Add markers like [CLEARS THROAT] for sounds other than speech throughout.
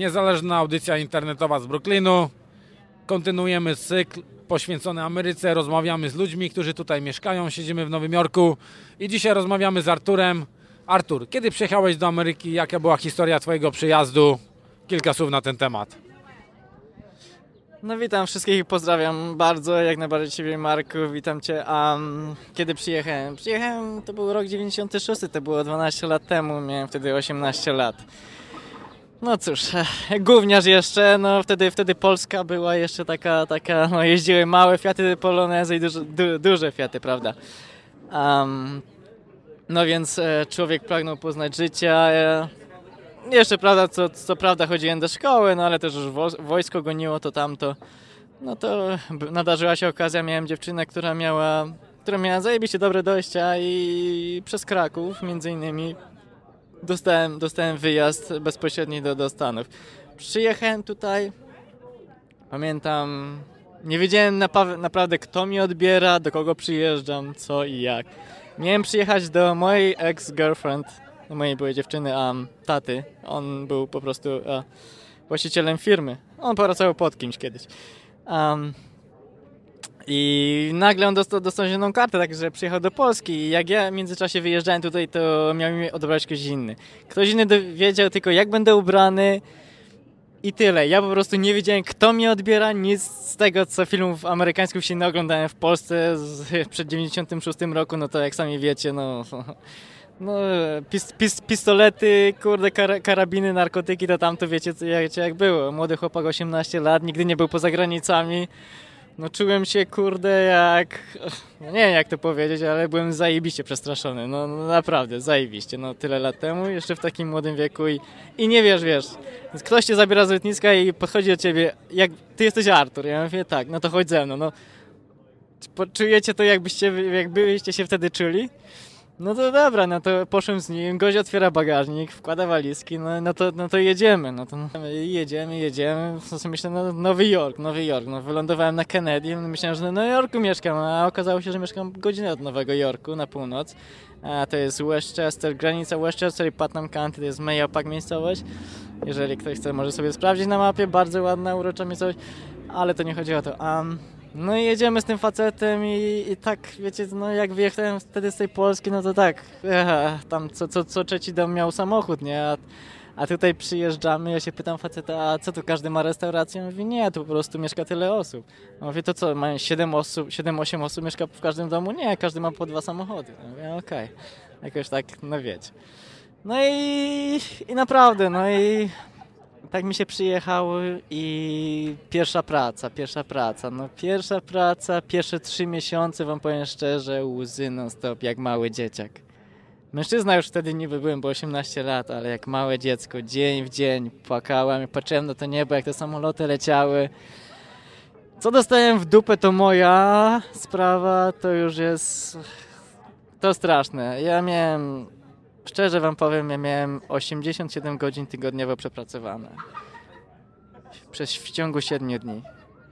Niezależna audycja internetowa z Brooklynu. Kontynuujemy cykl poświęcony Ameryce. Rozmawiamy z ludźmi, którzy tutaj mieszkają. Siedzimy w Nowym Jorku i dzisiaj rozmawiamy z Arturem. Artur, kiedy przyjechałeś do Ameryki? Jaka była historia Twojego przyjazdu? Kilka słów na ten temat. No witam wszystkich pozdrawiam bardzo, jak najbardziej Ciebie Marku, witam Cię. Um, kiedy przyjechałem? Przyjechałem, to był rok 96, to było 12 lat temu, miałem wtedy 18 lat. No cóż, [LAUGHS] gówniarz jeszcze, no wtedy, wtedy Polska była jeszcze taka, taka, no jeździły małe Fiaty Polonezy i duże, du, duże Fiaty, prawda? Um, no więc e, człowiek pragnął poznać życia, e, jeszcze prawda, co, co prawda chodziłem do szkoły, no ale też już wo- wojsko goniło to tamto. No to nadarzyła się okazja, miałem dziewczynę, która miała, która miała zajebiście dobre dojścia i przez Kraków między innymi dostałem, dostałem wyjazd bezpośredni do, do Stanów. Przyjechałem tutaj, pamiętam, nie wiedziałem napa- naprawdę kto mi odbiera, do kogo przyjeżdżam, co i jak. Miałem przyjechać do mojej ex-girlfriend, mojej byłej dziewczyny, a taty. On był po prostu a, właścicielem firmy. On pracował pod kimś kiedyś. Um, I nagle on dostał, dostał zieloną kartę, także przyjechał do Polski. I jak ja w międzyczasie wyjeżdżałem tutaj, to miał mi odebrać ktoś inny. Ktoś inny wiedział tylko, jak będę ubrany i tyle. Ja po prostu nie wiedziałem, kto mnie odbiera. Nic z tego, co filmów amerykańskich się nie oglądałem w Polsce z, [LAUGHS] przed 96 roku, no to jak sami wiecie, no... [LAUGHS] No, pis, pis, pistolety, kurde, kar, karabiny, narkotyki, to tam to wiecie, jak, jak było. Młody chłopak, 18 lat, nigdy nie był poza granicami. No czułem się, kurde, jak... No nie wiem, jak to powiedzieć, ale byłem zajebiście przestraszony. No, no naprawdę, zajebiście. No tyle lat temu, jeszcze w takim młodym wieku i, i nie wiesz, wiesz. Ktoś cię zabiera z lotniska i podchodzi do ciebie, jak ty jesteś Artur. Ja mówię, tak, no to chodź ze mną. No, czujecie to, jakbyście, jakbyście się wtedy czuli? No to dobra, no to poszłem z nim, gość otwiera bagażnik, wkłada walizki, no, no, to, no to jedziemy, no to jedziemy, jedziemy, w sensie myślę, no Nowy Jork, Nowy Jork, no wylądowałem na Kennedy, no myślałem, że na Nowym Jorku mieszkam, a okazało się, że mieszkam godzinę od Nowego Jorku na północ, a to jest Westchester, granica Westchester i Putnam County, to jest Mayapack miejscowość, jeżeli ktoś chce, może sobie sprawdzić na mapie, bardzo ładna, urocza miejscowość, ale to nie chodzi o to. Um, no i jedziemy z tym facetem i, i tak, wiecie, no jak wyjechałem wtedy z tej Polski, no to tak, tam co, co, co trzeci dom miał samochód, nie? A, a tutaj przyjeżdżamy, ja się pytam faceta, a co tu każdy ma restaurację? On mówi, nie, tu po prostu mieszka tyle osób. A mówię, to co, mają 7 osób, 7-8 osób mieszka w każdym domu? Nie, każdy ma po dwa samochody. Ja mówię, okej, jakoś tak, no wiecie. No i, i naprawdę, no i tak mi się przyjechało i pierwsza praca, pierwsza praca. No pierwsza praca, pierwsze trzy miesiące, wam powiem szczerze, łzy non stop, jak mały dzieciak. Mężczyzna już wtedy niby byłem, bo 18 lat, ale jak małe dziecko, dzień w dzień płakałem, patrzyłem na to niebo, jak te samoloty leciały. Co dostałem w dupę, to moja sprawa, to już jest... To straszne. Ja miałem Szczerze wam powiem, ja miałem 87 godzin tygodniowo przepracowane. Przez w ciągu 7 dni.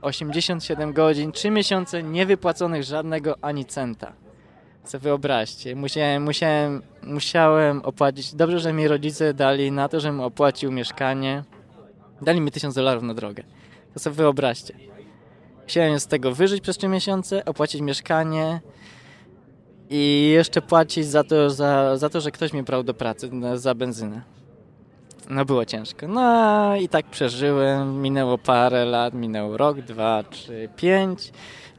87 godzin, 3 miesiące niewypłaconych żadnego ani centa. Co wyobraźcie, musiałem, musiałem, musiałem opłacić. Dobrze, że mi rodzice dali na to, żebym opłacił mieszkanie. Dali mi 1000 dolarów na drogę. To sobie wyobraźcie. Musiałem z tego wyżyć przez 3 miesiące, opłacić mieszkanie, i jeszcze płacić za to, za, za to, że ktoś mnie brał do pracy za benzynę. No było ciężko. No i tak przeżyłem. Minęło parę lat, minął rok, dwa, trzy, pięć.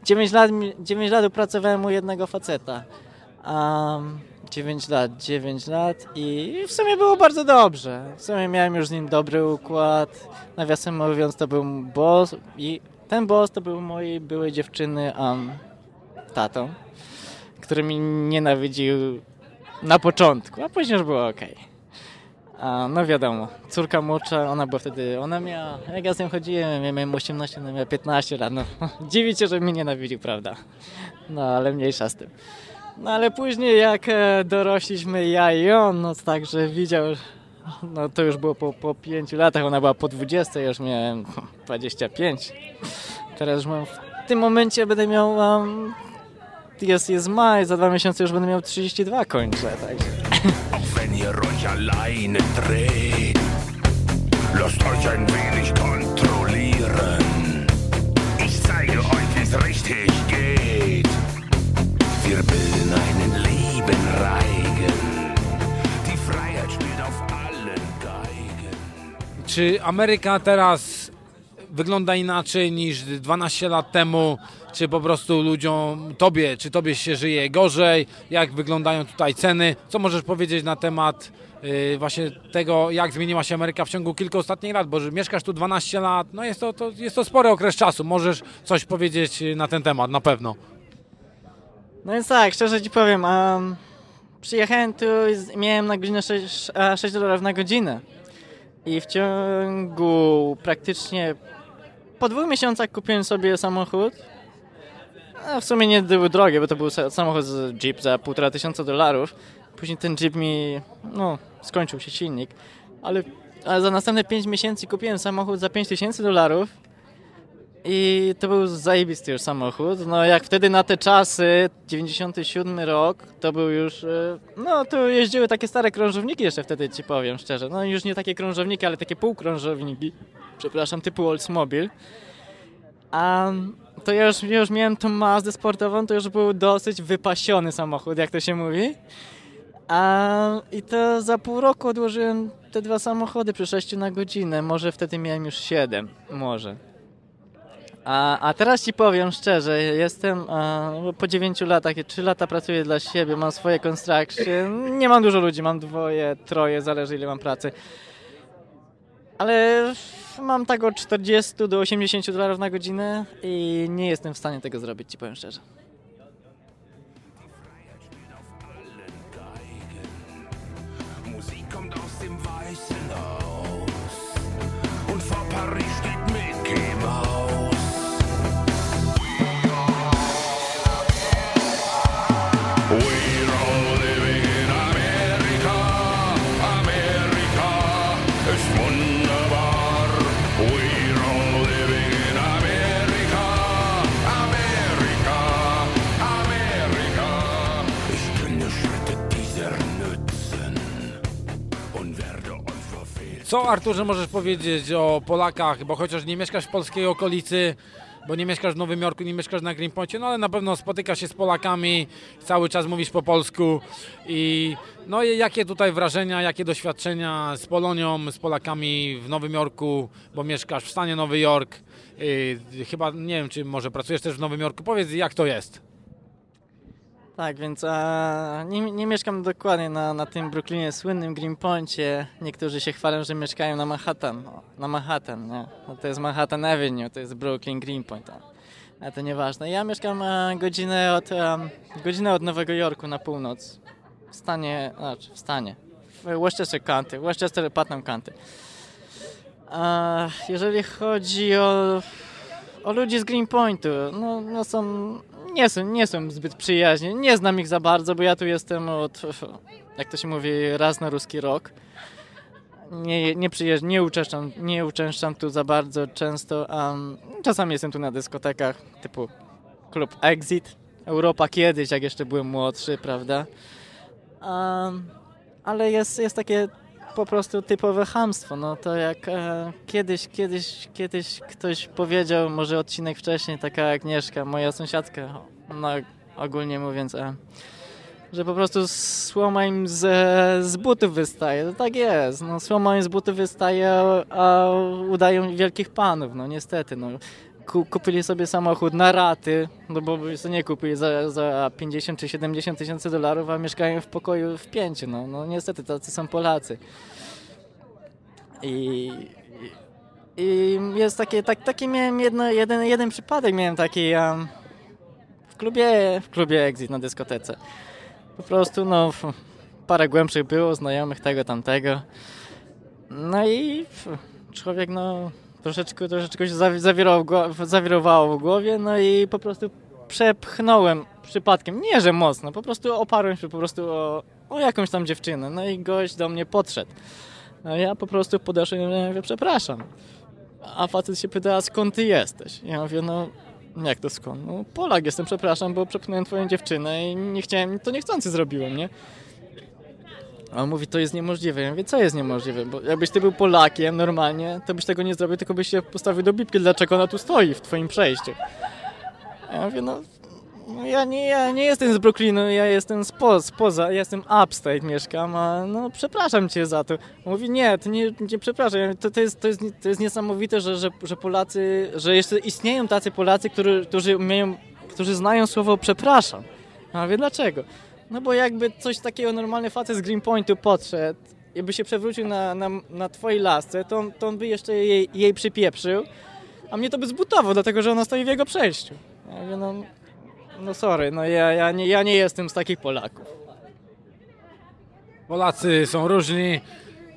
Dziewięć lat, mi- dziewięć lat pracowałem u jednego faceta. Um, 9 lat, 9 lat i w sumie było bardzo dobrze. W sumie miałem już z nim dobry układ. Nawiasem mówiąc, to był boss i ten boss to był mojej byłej dziewczyny um, tatą, który mi nienawidził na początku, a później już było ok. A, no wiadomo, córka młodsza, ona była wtedy, ona miała, jak ja z nią chodziłem, ja miałem 18, ona miała 15 lat, no [LAUGHS] dziwi się, że mnie nienawidził, prawda? No ale mniejsza z tym. No ale później jak e, dorośliśmy ja i on, no także widział, no to już było po, po 5 latach, ona była po 20, ja już miałem 25. Teraz już mam, w tym momencie będę miał, um, jest, jest maj, za dwa miesiące już będę miał 32 kończę, także. Auch wenn ihr euch alleine dreht, lasst euch ein wenig kontrollieren. Ich zeige euch, wie's richtig geht. Wir bilden einen lieben Reigen. Die Freiheit spielt auf allen Geigen. Czy Ameryka teraz wygląda inaczej niż 12 lat temu? Czy po prostu ludziom, tobie, czy tobie się żyje gorzej? Jak wyglądają tutaj ceny? Co możesz powiedzieć na temat y, właśnie tego, jak zmieniła się Ameryka w ciągu kilku ostatnich lat? Bo że mieszkasz tu 12 lat, no jest to, to, jest to spory okres czasu. Możesz coś powiedzieć y, na ten temat, na pewno. No więc tak, szczerze ci powiem, um, przyjechałem tu i miałem na godzinę 6, a, 6 dolarów na godzinę. I w ciągu praktycznie po dwóch miesiącach kupiłem sobie samochód. W sumie nie był drogi, bo to był sa- samochód z Jeep za półtora tysiąca dolarów. Później ten Jeep mi, no, skończył się silnik. Ale, ale za następne 5 miesięcy kupiłem samochód za 5 tysięcy dolarów. I to był zajebisty już samochód. No jak wtedy na te czasy, 97 rok, to był już, e, no tu jeździły takie stare krążowniki jeszcze wtedy ci powiem szczerze. No już nie takie krążowniki, ale takie półkrążowniki, przepraszam, typu Oldsmobile. A to ja już, już miałem tą Mazdę sportową, to już był dosyć wypasiony samochód, jak to się mówi. A, I to za pół roku odłożyłem te dwa samochody przy 6 na godzinę. Może wtedy miałem już 7, może. A, a teraz ci powiem szczerze, jestem a, po 9 latach, 3 lata pracuję dla siebie, mam swoje construction, nie mam dużo ludzi, mam dwoje, troje, zależy ile mam pracy. Ale mam tak od 40 do 80 dolarów na godzinę i nie jestem w stanie tego zrobić, ci powiem szczerze. Musik kommt aus dem Weißen. Co Arturze możesz powiedzieć o Polakach, bo chociaż nie mieszkasz w polskiej okolicy, bo nie mieszkasz w Nowym Jorku, nie mieszkasz na Greenpointie, no ale na pewno spotykasz się z Polakami, cały czas mówisz po polsku. I no i jakie tutaj wrażenia, jakie doświadczenia z Polonią, z Polakami w Nowym Jorku, bo mieszkasz w stanie Nowy Jork, chyba nie wiem, czy może pracujesz też w Nowym Jorku, powiedz jak to jest. Tak, więc a, nie, nie mieszkam dokładnie na, na tym Brooklynie, słynnym Greenpointie. Niektórzy się chwalą, że mieszkają na Manhattan. No, na Manhattan, nie? No, to jest Manhattan Avenue, to jest Brooklyn Greenpoint. A, to nieważne. Ja mieszkam a, godzinę, od, a, godzinę od Nowego Jorku na północ. W stanie, znaczy w stanie. W Westchester County, Westchester Putnam County. A, jeżeli chodzi o o ludzi z Greenpointu, no, no są, nie są, nie są zbyt przyjaźni. Nie znam ich za bardzo, bo ja tu jestem od, jak to się mówi, raz na ruski rok. Nie, nie nie uczęszczam, nie uczęszczam tu za bardzo często. Um, czasami jestem tu na dyskotekach typu klub Exit, Europa kiedyś, jak jeszcze byłem młodszy, prawda? Um, ale jest, jest takie po prostu typowe hamstwo. No to jak e, kiedyś, kiedyś, kiedyś ktoś powiedział, może odcinek wcześniej, taka Agnieszka, moja sąsiadka, no ogólnie mówiąc, e, że po prostu słoma im z, z butów wystaje. To tak jest. No, słoma im z butów wystaje, a, a udają wielkich panów, no niestety. No. Ku, kupili sobie samochód na raty, no bo sobie nie kupili za, za 50 czy 70 tysięcy dolarów, a mieszkają w pokoju w pięciu. No, no niestety tacy są Polacy. I, i jest takie, tak, taki miałem jedno, jeden, jeden przypadek miałem taki um, w klubie, w klubie Exit na dyskotece. Po prostu no parę głębszych było, znajomych tego, tamtego. No i człowiek no troszeczkę, troszeczkę się zawi- zawirowało, w głowie, no i po prostu przepchnąłem przypadkiem, nie że mocno, po prostu oparłem się po prostu o, o jakąś tam dziewczynę, no i gość do mnie podszedł. No ja po prostu podeszłem i mówię, przepraszam. A facet się pyta, skąd ty jesteś? Ja mówię, no jak to skąd? No Polak jestem, przepraszam, bo przepchnąłem twoją dziewczynę i nie chciałem, to niechcący zrobiłem, nie? A on mówi, to jest niemożliwe. Ja mówię, co jest niemożliwe? Bo jakbyś ty był Polakiem normalnie, to byś tego nie zrobił, tylko byś się postawił do bibki, dlaczego ona tu stoi w twoim przejściu. Ja mówię, no, no ja, nie, ja nie jestem z Brooklynu, ja jestem spo, spoza, ja jestem upstate, mieszkam, a no przepraszam cię za to. Mówi, nie, ty nie, nie przepraszam, Ja mówię, to, to, jest, to, jest, to jest niesamowite, że, że, że Polacy, że jeszcze istnieją tacy Polacy, którzy, którzy, umieją, którzy znają słowo przepraszam. A mówię, dlaczego? No bo jakby coś takiego normalny facet z Greenpointu podszedł i by się przewrócił na, na, na twojej lasce, to, to on by jeszcze jej, jej przypieprzył, a mnie to by zbutował, dlatego że ona stoi w jego przejściu. Ja mówię, no, no sorry, no ja, ja, nie, ja nie jestem z takich Polaków. Polacy są różni,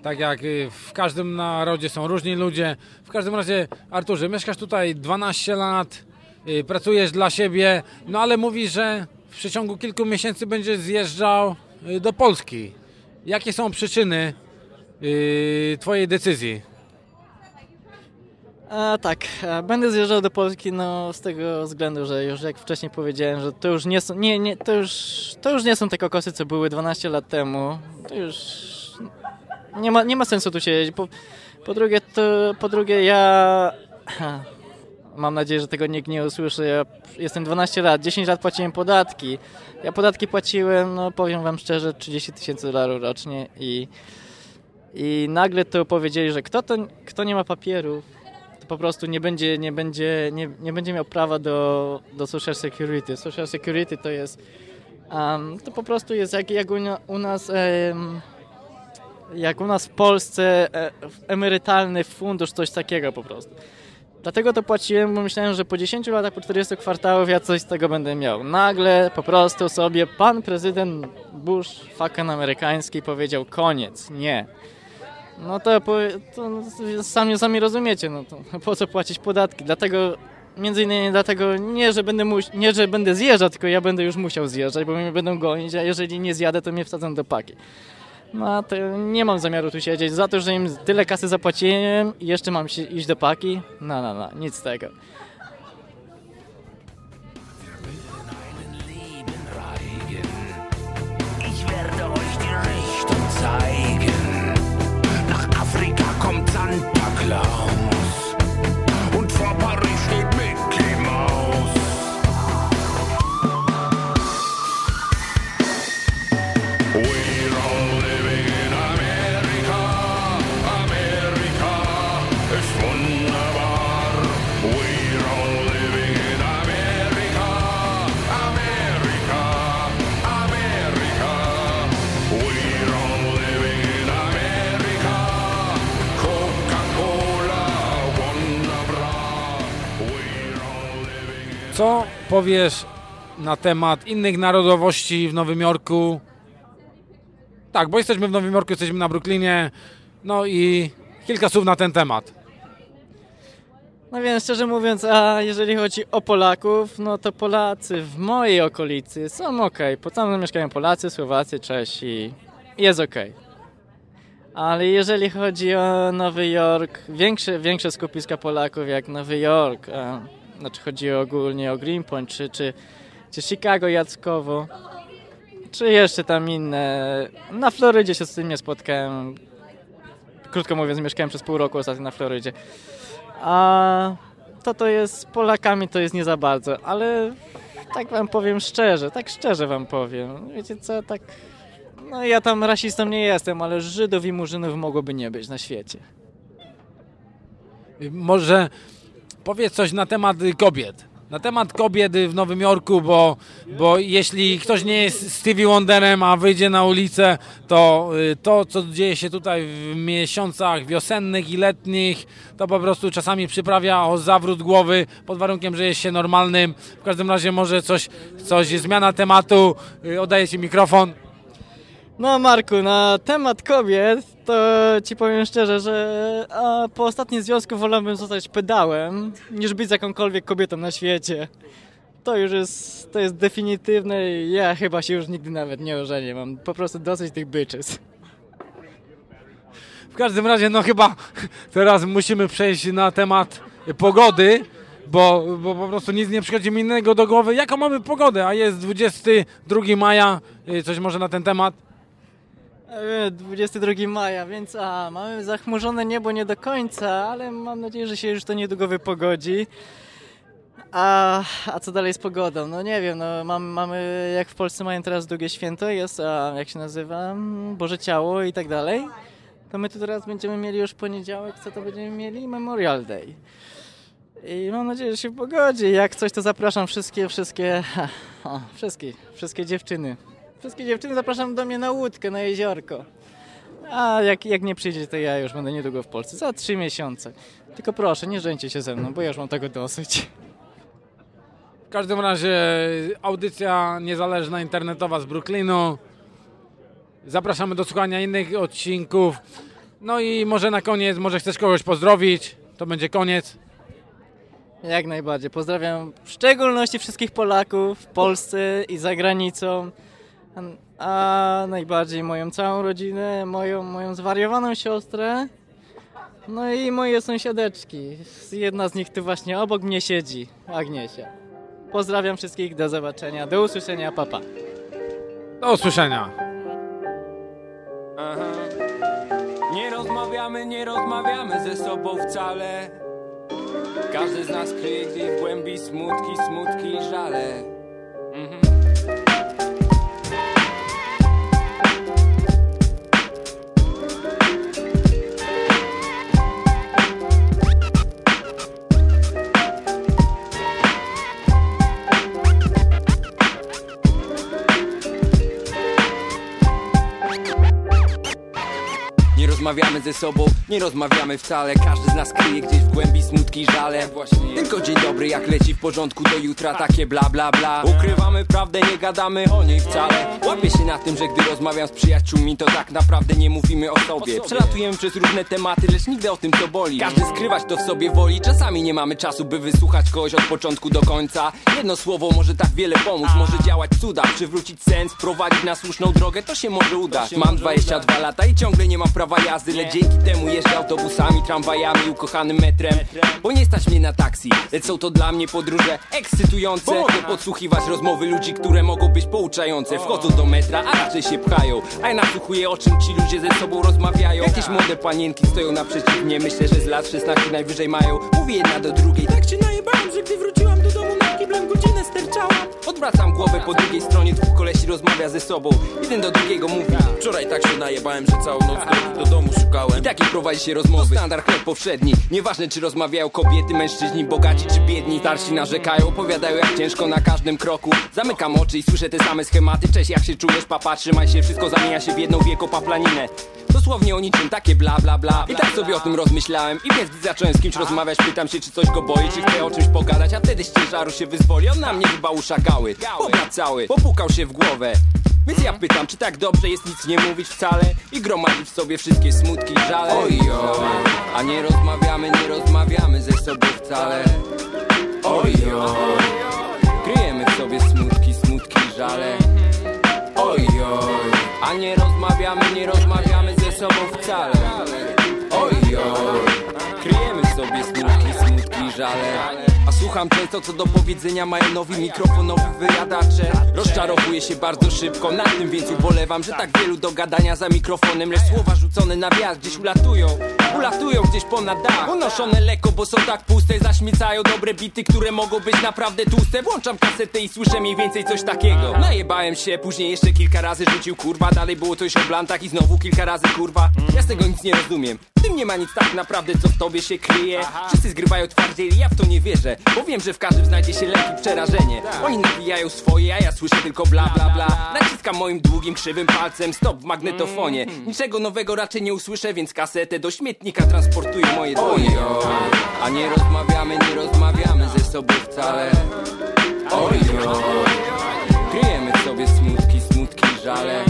tak jak y, w każdym narodzie są różni ludzie. W każdym razie, Arturze, mieszkasz tutaj 12 lat, y, pracujesz dla siebie, no ale mówisz, że w przeciągu kilku miesięcy będziesz zjeżdżał y, do Polski. Jakie są przyczyny y, twojej decyzji? A, tak, a, będę zjeżdżał do Polski no, z tego względu, że już jak wcześniej powiedziałem, że to już nie są, nie, nie, to już, to już nie są te kokosy, co były 12 lat temu. To już nie ma, nie ma sensu tu siedzieć. Po, po, drugie, to, po drugie, ja [CLEARS THROAT] mam nadzieję, że tego nikt nie usłyszy. Ja jestem 12 lat, 10 lat płaciłem podatki. Ja podatki płaciłem, no powiem wam szczerze, 30 tysięcy dolarów rocznie i, i nagle to powiedzieli, że kto, to, kto nie ma papierów, to po prostu nie będzie, nie będzie, nie, nie będzie miał prawa do, do Social Security. Social Security to jest, um, to po prostu jest jak, jak u, u nas, em, jak u nas w Polsce e, emerytalny fundusz, coś takiego po prostu. Dlatego to płaciłem, bo myślałem, że po 10 latach, po 40 kwartałów ja coś z tego będę miał. Nagle po prostu sobie pan prezydent Bush, fucking amerykański, powiedział koniec, nie. No to, to sami, sami rozumiecie, no to [LAUGHS] po co płacić podatki? Dlatego, między innymi dlatego, nie że, będę muś, nie, że będę zjeżdżał, tylko ja będę już musiał zjeżdżać, bo mnie będą gonić, a jeżeli nie zjadę, to mnie wsadzą do paki. No to nie mam zamiaru tu siedzieć, za to, że im tyle kasy zapłaciłem i jeszcze mam iść do paki? No, no, no, nic z tego. Co powiesz na temat innych narodowości w Nowym Jorku? Tak, bo jesteśmy w Nowym Jorku, jesteśmy na Brooklynie. No i kilka słów na ten temat. No więc szczerze mówiąc, a jeżeli chodzi o Polaków, no to Polacy w mojej okolicy są ok. Po tam mieszkają Polacy, Słowacy, Czesi. Jest ok. Ale jeżeli chodzi o Nowy Jork, większe, większe skupiska Polaków jak Nowy Jork, znaczy chodzi ogólnie o Greenpoint, czy, czy, czy Chicago Jackowo, czy jeszcze tam inne. Na Florydzie się z tym nie spotkałem. Krótko mówiąc, mieszkałem przez pół roku ostatnio na Florydzie. A to to jest z Polakami to jest nie za bardzo, ale tak wam powiem szczerze, tak szczerze wam powiem. Wiecie co, tak no ja tam rasistą nie jestem, ale Żydów i Murzynów mogłoby nie być na świecie. Może powiedz coś na temat kobiet. Na temat kobiet w Nowym Jorku, bo, bo jeśli ktoś nie jest Stevie Wonderem, a wyjdzie na ulicę, to y, to, co dzieje się tutaj w miesiącach wiosennych i letnich, to po prostu czasami przyprawia o zawrót głowy, pod warunkiem, że jest się normalnym. W każdym razie może coś, coś zmiana tematu. Y, Oddaję Ci mikrofon. No Marku, na temat kobiet to ci powiem szczerze, że a, po ostatnim związku wolałbym zostać pedałem, niż być jakąkolwiek kobietą na świecie. To już jest, to jest definitywne i ja chyba się już nigdy nawet nie ożenię. Mam po prostu dosyć tych bitches. W każdym razie, no chyba teraz musimy przejść na temat pogody, bo, bo po prostu nic nie przychodzi mi innego do głowy. Jaką mamy pogodę? A jest 22 maja, Y, coś może na ten temat? E, 22 maja, więc a, mamy zachmurzone niebo nie do końca, ale mam nadzieję, że się już to niedługo wypogodzi. A, a co dalej z pogodą? No nie wiem, no mamy, mamy jak w Polsce mają teraz długie święto, jest, a jak się nazywa, Mm, Boże Ciało i tak dalej. To my tu teraz będziemy mieli już poniedziałek, co to będziemy mieli? Memorial Day. I mam nadzieję, że się pogodzi. Jak coś, to zapraszam wszystkie, wszystkie, [LAUGHS] o, wszystkie, wszystkie dziewczyny. Wszystkie dziewczyny zapraszam do mnie na łódkę, na jeziorko. A jak, jak nie przyjdzie, to ja już będę niedługo w Polsce. Za trzy miesiące. Tylko proszę, nie żeńcie się ze mną, bo ja już mam tego dosyć. W każdym razie audycja niezależna internetowa z Brooklynu. Zapraszamy do słuchania innych odcinków. No i może na koniec, może chcesz kogoś pozdrowić? To będzie koniec. Jak najbardziej. Pozdrawiam w szczególności wszystkich Polaków w Polsce i za granicą. A, najbardziej moją całą rodzinę, moją, moją zwariowaną siostrę. No i moje sąsiadeczki. Jedna z nich tu właśnie obok mnie siedzi, Agniesia. Pozdrawiam wszystkich, do zobaczenia, do usłyszenia, papa. Do usłyszenia. Aha. Nie rozmawiamy, nie rozmawiamy ze sobą wcale. Każdy z nas kryje gdzieś w głębi smutki, smutki i żale. Mhm. Nie sobą, nie rozmawiamy wcale Każdy z nas kryje gdzieś w głębi smutki i żale. Właśnie. Tylko dzień dobry jak leci w porządku do jutra Takie bla bla bla. Ukrywamy prawdę, nie gadamy o niej wcale. Łapię się na tym, że gdy rozmawiam z przyjaciółmi To tak naprawdę nie mówimy o sobie. Przelatujemy przez różne tematy, lecz nigdy o tym co boli. Każdy skrywać to w sobie woli. Czasami nie mamy czasu, by wysłuchać kogoś od początku do końca. Jedno słowo może tak wiele pomóc. Może działać cuda, przywrócić sens Prowadzić na słuszną drogę, to się może udać. Mam 22 lata i ciągle nie mam prawa jazdy Lecz dzięki temu jeżdżę autobusami, tramwajami, ukochanym metrem. Bo nie stać mnie na taksi Lecz są to dla mnie podróże ekscytujące. By podsłuchiwać rozmowy ludzi, które mogą być pouczające. Wchodzą do metra, a raczej się pchają. A ja nasłuchuję o czym ci ludzie ze sobą rozmawiają. Jakieś młode panienki stoją naprzeciw mnie. Myślę, że z lat 16 najwyżej mają. Mówię jedna do drugiej Tak się najebałem, że gdy wróciłam Odwracam głowę po drugiej stronie Dwóch kolesi rozmawia ze sobą. Jeden do drugiego mówi. Wczoraj tak się najebałem, że całą noc drogi do domu szukałem. I takie prowadzi się rozmowy. Standard chleb powszedni. Nieważne czy rozmawiają kobiety, mężczyźni, bogaci czy biedni. Starsi narzekają, opowiadają jak ciężko na każdym kroku. Zamykam oczy i słyszę te same schematy. Cześć, jak się czujesz, papa, trzymaj się. Wszystko zamienia się w jedną wielką paplaninę Dosłownie o niczym, takie bla bla bla I tak sobie o tym rozmyślałem. I więc gdy zacząłem z kimś rozmawiać Pytam się czy coś go boi, czy chce o czymś pogadać. A wtedy z ciężaru się wyzwoli On na mnie chyba uszagały Chłopak cały, popukał się w głowę. Więc ja pytam, czy tak dobrze jest nic nie mówić wcale? I gromadzić w sobie wszystkie smutki i żale. Oj, oj, a nie rozmawiamy, nie rozmawiamy ze sobą wcale. Oj, oj, kryjemy w sobie smutki, smutki i żale. Oj, oj, a nie rozmawiamy, nie rozmawiamy sobą wcale. Oj, oj, kryjemy sobie smutki, smutki żale słucham często co do powiedzenia mają nowi mikrofonowi wyjadacze. Rozczarowuję się bardzo szybko, nad tym więc ubolewam Że tak wielu do gadania za mikrofonem Lecz słowa rzucone na wiatr gdzieś ulatują. Ulatują gdzieś ponad dach. Unoszone lekko, bo są tak puste Zaśmiecają dobre bity, które mogą być naprawdę tłuste. Włączam kasetę i słyszę mniej więcej coś takiego. Najebałem się, później jeszcze kilka razy rzucił kurwa Dalej było coś o blantach i znowu kilka razy kurwa. Ja z tego nic nie rozumiem. Tym nie ma nic tak naprawdę, co w tobie się kryje. Wszyscy zgrywają twardziej, ja w to nie wierzę Bo wiem, że w każdym znajdzie się lek i przerażenie. Oni nawijają swoje, a ja słyszę tylko bla bla bla. Naciskam moim długim, krzywym palcem stop w magnetofonie. Niczego nowego raczej nie usłyszę, więc kasetę do śmietnika transportuję moje dłonie. A nie rozmawiamy, nie rozmawiamy ze sobą wcale. Oj, oj. Kryjemy w sobie smutki, smutki, żale.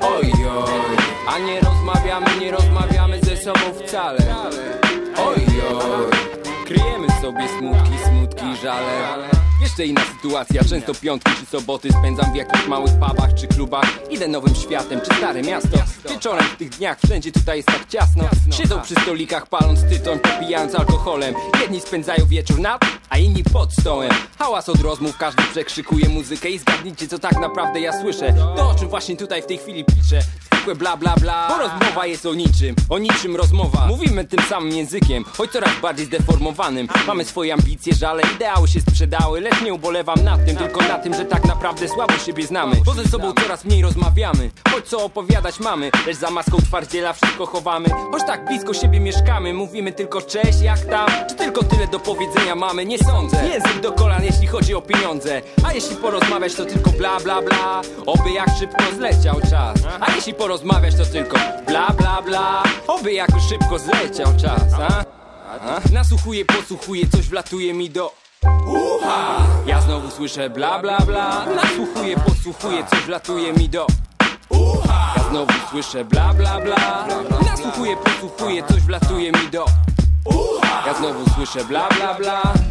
Oj, oj. A nie rozmawiamy, nie rozmawiamy ze sobą wcale. Oj, oj. Kryjemy sobie smutki, smutki, żale. Jeszcze inna sytuacja, często piątki czy soboty spędzam w jakichś małych pubach czy klubach. Idę nowym światem czy stare miasto. Wieczorem w tych dniach wszędzie tutaj jest tak ciasno. Siedzą przy stolikach paląc tytoń, popijając alkoholem. Jedni spędzają wieczór nad, a inni pod stołem. Hałas od rozmów, każdy przekrzykuje muzykę I zgadnijcie co tak naprawdę ja słyszę. To o czym właśnie tutaj w tej chwili piszę Zwykłe bla bla bla. Bo rozmowa jest o niczym, o niczym rozmowa. Mówimy tym samym językiem, choć coraz bardziej zdeformowanym. Mamy swoje ambicje, żale, ideały się sprzedały. Lecz nie ubolewam nad tym, tylko na tym, że tak naprawdę słabo siebie znamy. Bo ze sobą coraz mniej rozmawiamy Choć co opowiadać mamy, lecz za maską twardziela wszystko chowamy Choć tak blisko siebie mieszkamy, mówimy tylko cześć, jak tam? Czy tylko tyle do powiedzenia mamy, nie sądzę. Język do kolan, jeśli chodzi o pieniądze. A jeśli porozmawiać, to tylko bla bla bla. Oby jak szybko zleciał czas. A jeśli porozmawiać, to tylko bla bla bla Oby jak już szybko zleciał czas, a? a? Nasłuchuję, posłuchuję, coś wlatuje mi do Ucha! Ja znowu słyszę bla bla bla Nasłuchuję, posłuchuję, coś wlatuje mi do Ucha! Ja znowu słyszę bla bla bla Nasłuchuję, posłuchuję, coś wlatuje mi do Ucha! Ja znowu słyszę bla bla bla